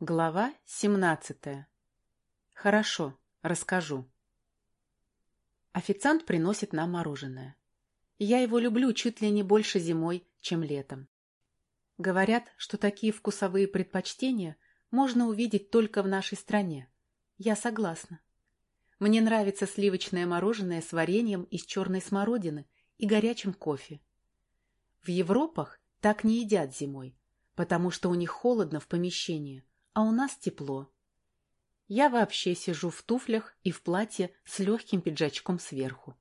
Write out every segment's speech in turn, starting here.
Глава семнадцатая. Хорошо, расскажу. Официант приносит нам мороженое. Я его люблю чуть ли не больше зимой, чем летом. Говорят, что такие вкусовые предпочтения можно увидеть только в нашей стране. Я согласна. Мне нравится сливочное мороженое с вареньем из черной смородины и горячим кофе. В Европах так не едят зимой, потому что у них холодно в помещении – а у нас тепло. Я вообще сижу в туфлях и в платье с легким пиджачком сверху.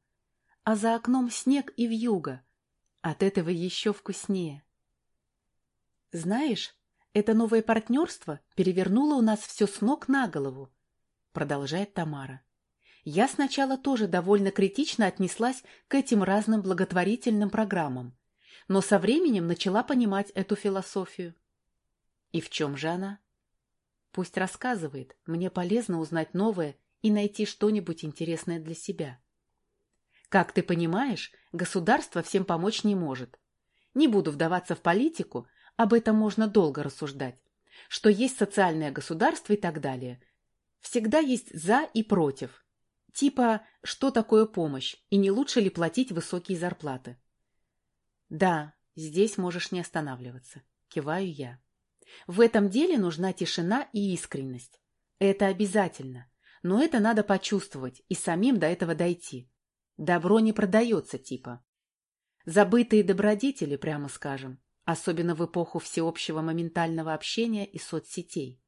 А за окном снег и вьюга. От этого еще вкуснее. Знаешь, это новое партнерство перевернуло у нас все с ног на голову, продолжает Тамара. Я сначала тоже довольно критично отнеслась к этим разным благотворительным программам, но со временем начала понимать эту философию. И в чем же она? Пусть рассказывает, мне полезно узнать новое и найти что-нибудь интересное для себя. Как ты понимаешь, государство всем помочь не может. Не буду вдаваться в политику, об этом можно долго рассуждать. Что есть социальное государство и так далее. Всегда есть «за» и «против». Типа, что такое помощь, и не лучше ли платить высокие зарплаты? Да, здесь можешь не останавливаться. Киваю я. В этом деле нужна тишина и искренность. Это обязательно. Но это надо почувствовать и самим до этого дойти. Добро не продается, типа. Забытые добродетели, прямо скажем, особенно в эпоху всеобщего моментального общения и соцсетей.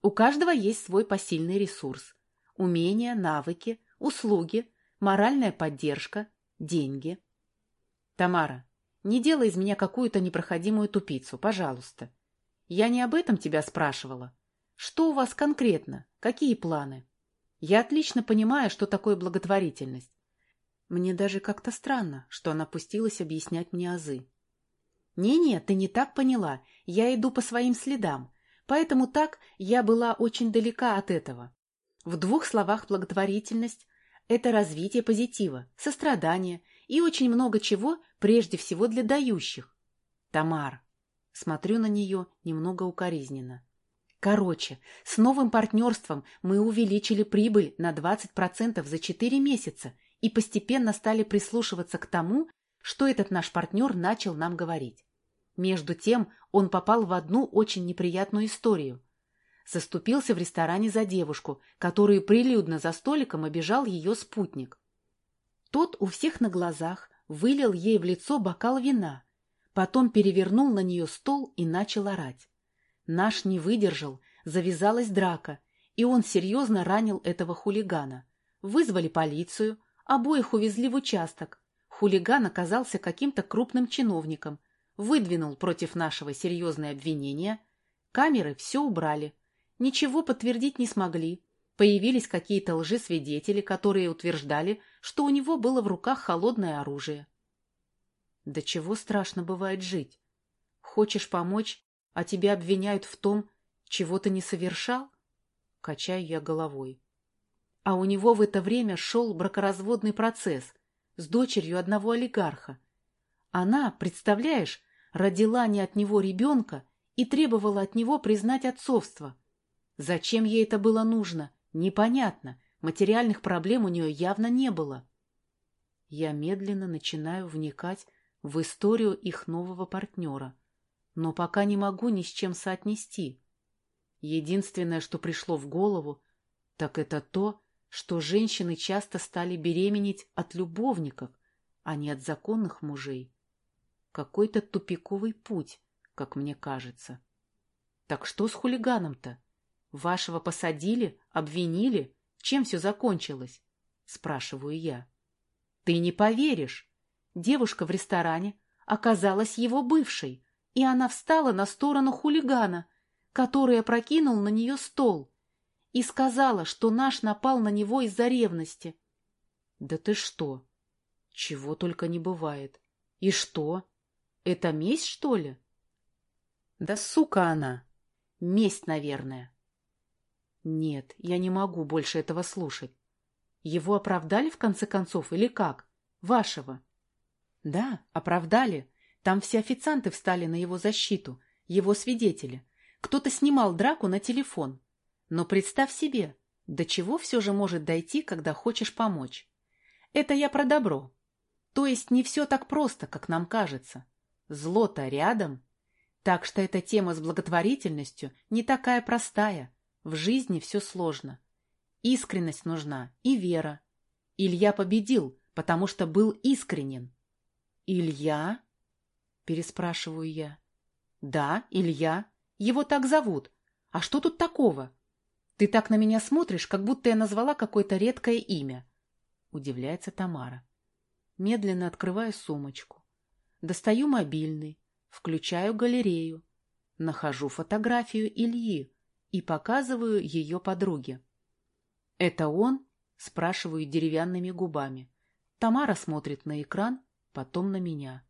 У каждого есть свой посильный ресурс. Умения, навыки, услуги, моральная поддержка, деньги. Тамара, не делай из меня какую-то непроходимую тупицу, пожалуйста. Я не об этом тебя спрашивала. Что у вас конкретно? Какие планы? Я отлично понимаю, что такое благотворительность. Мне даже как-то странно, что она пустилась объяснять мне азы. «Не-не, ты не так поняла. Я иду по своим следам. Поэтому так я была очень далека от этого. В двух словах благотворительность – это развитие позитива, сострадание и очень много чего, прежде всего для дающих. Тамар, Смотрю на нее немного укоризненно. Короче, с новым партнерством мы увеличили прибыль на 20% за 4 месяца и постепенно стали прислушиваться к тому, что этот наш партнер начал нам говорить. Между тем он попал в одну очень неприятную историю. Заступился в ресторане за девушку, которую прилюдно за столиком обижал ее спутник. Тот у всех на глазах вылил ей в лицо бокал вина – Потом перевернул на нее стол и начал орать. Наш не выдержал, завязалась драка, и он серьезно ранил этого хулигана. Вызвали полицию, обоих увезли в участок. Хулиган оказался каким-то крупным чиновником, выдвинул против нашего серьезное обвинение. Камеры все убрали. Ничего подтвердить не смогли. Появились какие-то лжесвидетели, которые утверждали, что у него было в руках холодное оружие. Да чего страшно бывает жить? Хочешь помочь, а тебя обвиняют в том, чего ты не совершал? Качаю я головой. А у него в это время шел бракоразводный процесс с дочерью одного олигарха. Она, представляешь, родила не от него ребенка и требовала от него признать отцовство. Зачем ей это было нужно, непонятно. Материальных проблем у нее явно не было. Я медленно начинаю вникать в историю их нового партнера, но пока не могу ни с чем соотнести. Единственное, что пришло в голову, так это то, что женщины часто стали беременеть от любовников, а не от законных мужей. Какой-то тупиковый путь, как мне кажется. Так что с хулиганом-то? Вашего посадили, обвинили? Чем все закончилось? Спрашиваю я. Ты не поверишь. Девушка в ресторане оказалась его бывшей, и она встала на сторону хулигана, который опрокинул на нее стол, и сказала, что наш напал на него из-за ревности. — Да ты что? Чего только не бывает. И что? Это месть, что ли? — Да сука она! Месть, наверное. Нет, я не могу больше этого слушать. Его оправдали в конце концов или как? Вашего? Да, оправдали. Там все официанты встали на его защиту, его свидетели. Кто-то снимал драку на телефон. Но представь себе, до чего все же может дойти, когда хочешь помочь. Это я про добро. То есть не все так просто, как нам кажется. Зло-то рядом. Так что эта тема с благотворительностью не такая простая. В жизни все сложно. Искренность нужна и вера. Илья победил, потому что был искренен. «Илья?» — переспрашиваю я. «Да, Илья. Его так зовут. А что тут такого? Ты так на меня смотришь, как будто я назвала какое-то редкое имя». Удивляется Тамара. Медленно открываю сумочку. Достаю мобильный, включаю галерею, нахожу фотографию Ильи и показываю ее подруге. «Это он?» — спрашиваю деревянными губами. Тамара смотрит на экран, потом на меня.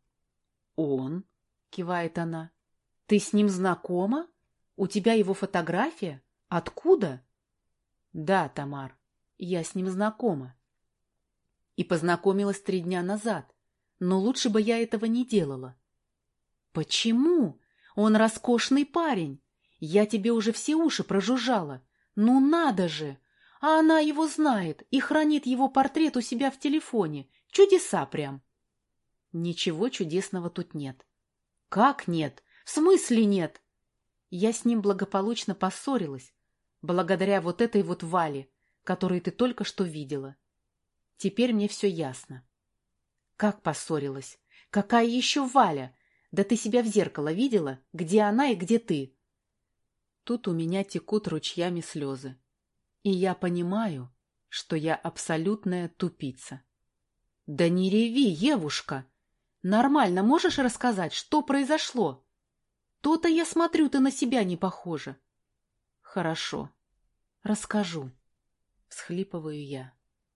«Он?» — кивает она. «Ты с ним знакома? У тебя его фотография? Откуда?» «Да, Тамар, я с ним знакома». И познакомилась три дня назад, но лучше бы я этого не делала. «Почему? Он роскошный парень. Я тебе уже все уши прожужжала. Ну надо же! А она его знает и хранит его портрет у себя в телефоне. Чудеса прям!» Ничего чудесного тут нет. «Как нет? В смысле нет?» Я с ним благополучно поссорилась, благодаря вот этой вот Вале, которую ты только что видела. Теперь мне все ясно. Как поссорилась? Какая еще Валя? Да ты себя в зеркало видела? Где она и где ты? Тут у меня текут ручьями слезы. И я понимаю, что я абсолютная тупица. Да не реви, Евушка! Нормально можешь рассказать, что произошло? То-то я смотрю, ты на себя не похожа. Хорошо, расскажу. Всхлипываю я.